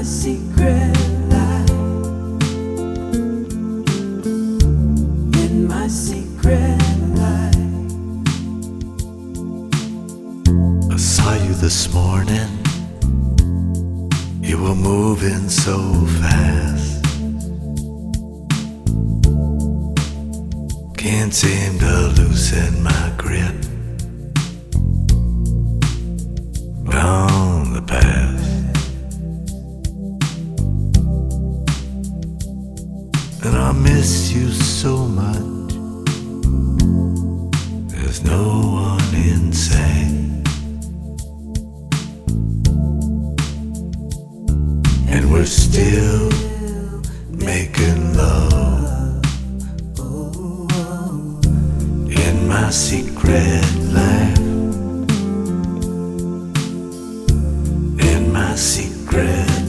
my secret life. In my secret life. I saw you this morning. You were moving so fast. Can't seem to loosen my grip. There's no one in sight. And we're still making love in my secret life. In my secret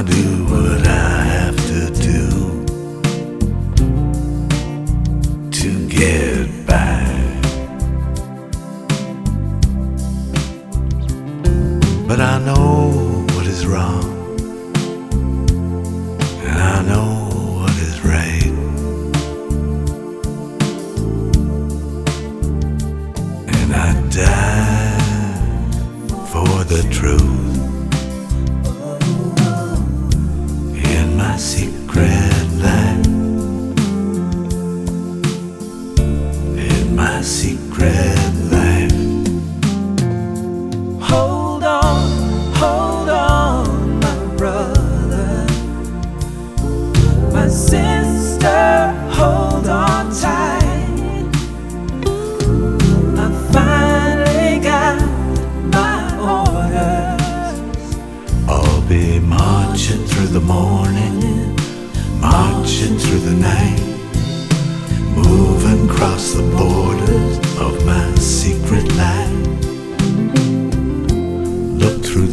I do what I have to do to get by. But I know what is wrong, and I know what is right. And I die for the truth secret life. In my secret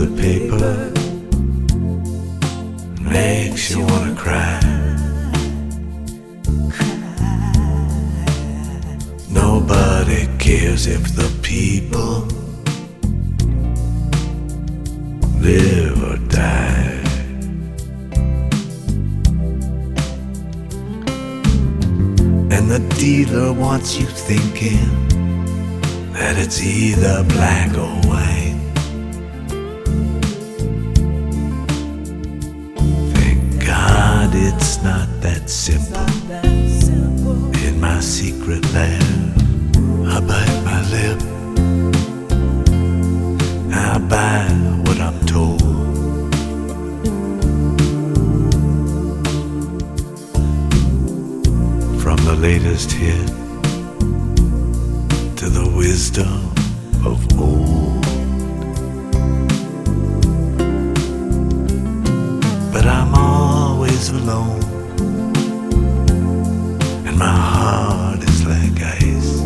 the paper, makes you wanna cry. Nobody cares if the people live or die. And the dealer wants you thinking that it's either black or white. It's not that simple. In my secret lab, I bite my lip. I buy what I'm told. From the latest hit to the wisdom of old. But I'm alone and my heart is like ice.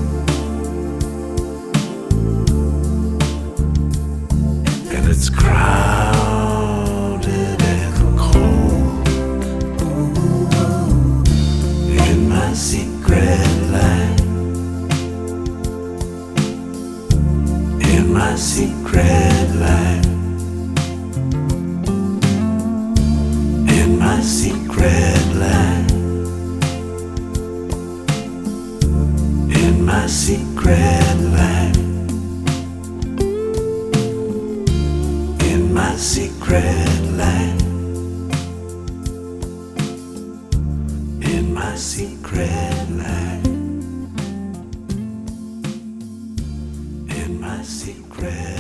And it's crowded and cold in my secret. In my secret my secret life. In my secret.